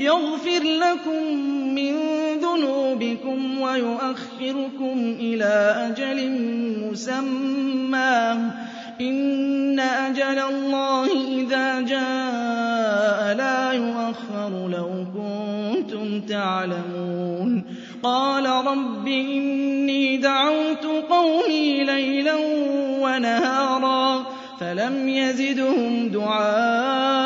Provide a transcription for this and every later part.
يَغْفِرْ لَكُم مِّن ذُنُوبِكُمْ وَيُؤَخِّرْكُمْ إِلَىٰ أَجَلٍ مُّسَمًّى ۚ. إِنَّ أَجَلَ اللَّهِ إِذَا جَاءَ لَا يُؤَخَّرُ ۖ لَوْ كُنتُمْ تَعْلَمُونَ. قَالَ رَبِّ إِنِّي دَعَوْتُ قَوْمِي لَيْلًا وَنَهَارًا فَلَمْ يَزِدْهُمْ دُعَائِي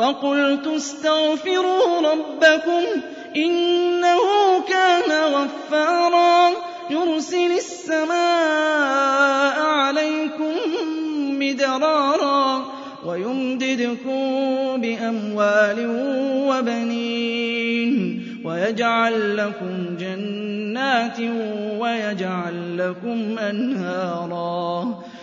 فَقُلْتُ اسْتَغْفِرُوا رَبَّكُمْ إِنَّهُ كَانَ غَفَّارًا يُرْسِلِ السَّمَاءَ عَلَيْكُم مِّدْرَارًا وَيُمْدِدْكُم بِأَمْوَالٍ وَبَنِينَ وَيَجْعَل لَّكُمْ جَنَّاتٍ وَيَجْعَل لَّكُمْ أَنْهَارًا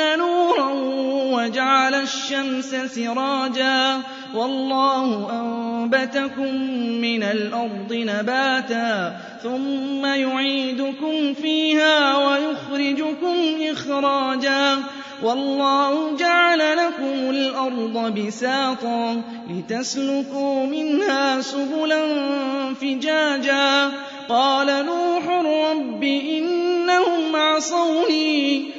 نُورًا وَجَعَلَ الشَّمْسَ سِرَاجًا وَاللَّهُ أَنبَتَكُم مِّنَ الْأَرْضِ نَبَاتًا ثُمَّ يُعِيدُكُمْ فِيهَا وَيُخْرِجُكُمْ إِخْرَاجًا وَاللَّهُ جَعَلَ لَكُمُ الْأَرْضَ بِسَاطًا لِّتَسْلُكُوا مِنْهَا سُبُلًا فِجَاجًا قَالَ نُوحٌ رَّبِّ إِنَّهُمْ عَصَوْنِي